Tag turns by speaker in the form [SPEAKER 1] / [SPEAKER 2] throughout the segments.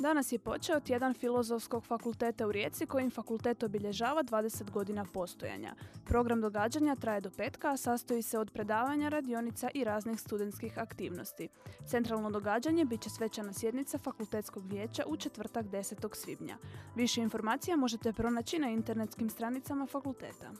[SPEAKER 1] Danas je počeo tjedan Filozofskog fakulteta u Rijeci kojim fakultet obilježava 20 godina postojanja. Program događanja traje do petka, a sastoji se od predavanja, radionica i raznih studentskih aktivnosti. Centralno događanje bit će svečana sjednica Fakultetskog vijeća u četvrtak 10. svibnja. Više informacija možete pronaći na internetskim stranicama fakulteta.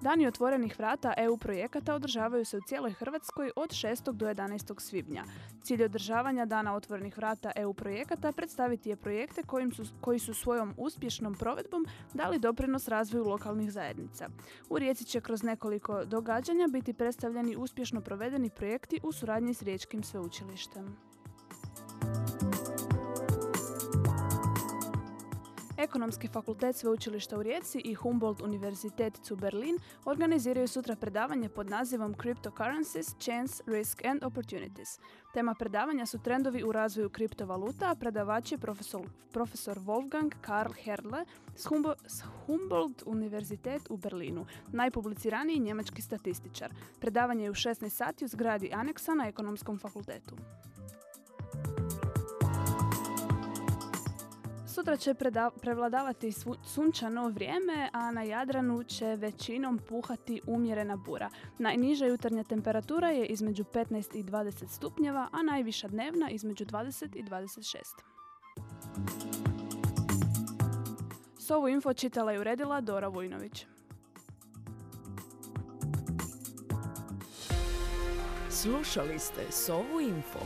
[SPEAKER 1] Dani otvorenih vrata EU projekata održavaju se u cijeloj Hrvatskoj od 6. do 11. svibnja. Cilj održavanja Dana otvorenih vrata EU projekata predstaviti je projekte kojim su, koji su svojom uspješnom provedbom dali doprinos razvoju lokalnih zajednica. U Rijeci će kroz nekoliko događanja biti predstavljeni uspješno provedeni projekti u suradnji s Riječkim sveučilištem. Ekonomski fakultet sveučilišta u Rijeci i Humboldt univerzitet zu Berlin organiziraju sutra predavanje pod nazivom Cryptocurrencies, Chance, Risk and Opportunities. Tema predavanja su trendovi u razvoju kriptovaluta, a predavač je profesor, profesor Wolfgang Karl Herle s, s Humboldt univerzitet u Berlinu, najpubliciraniji njemački statističar. Predavanje je u 16 sati u zgradi aneksa na ekonomskom fakultetu. Sutra će prevladavati sunčano vrijeme, a na Jadranu će većinom puhati umjerena bura. Najniža jutarnja temperatura je između 15 i 20 stupnjeva, a najviša dnevna između 20 i 26. S ovu info čitala i uredila Dora Vujnović.
[SPEAKER 2] Slušali ste Sovu info.